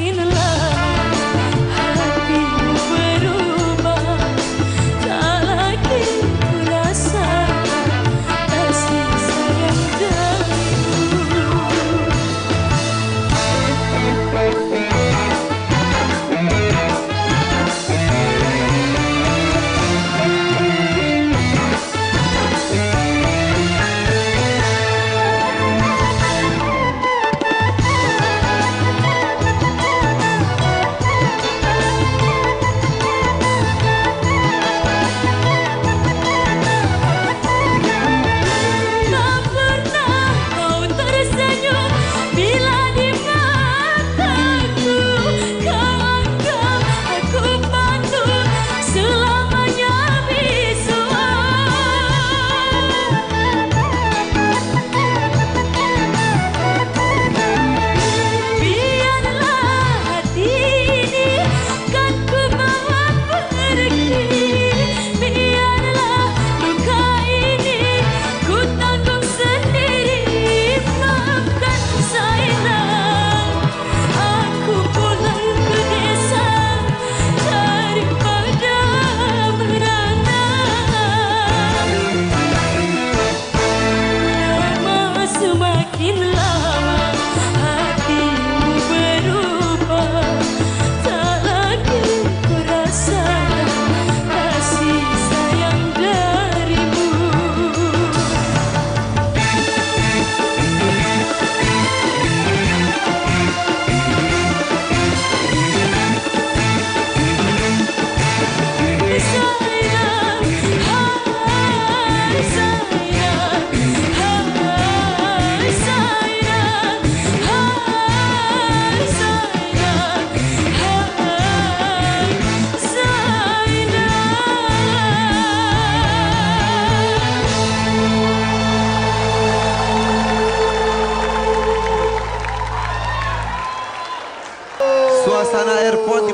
in love.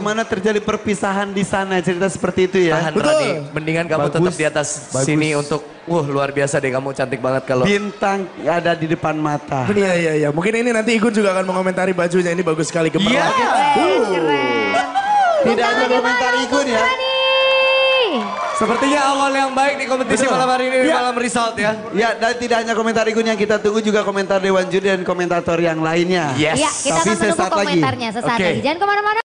Bagaimana terjadi perpisahan di sana cerita seperti itu ya. Tahan Betul. Rani, mendingan kamu Bagus. tetap di atas Bagus. sini untuk, wah luar biasa deh kamu cantik banget kalau. Bintang ada di depan mata. Iya iya iya. Mungkin ini nanti Igun juga akan mengomentari bajunya ini bagus sekali gemerlap. Iya. Keren. Tidak ada komentar Igun ya. Rani. Sepertinya awal yang baik di kompetisi Betul. malam hari ini di Iya. malam result ya. Ya, dan tidak hanya komentar Igun yang kita tunggu juga komentar Dewan Juri dan komentator yang lainnya. Yes. Ya, kita Tapi akan menunggu sesaat lagi. komentarnya sesaat Oke. lagi. Jangan ke mana-mana.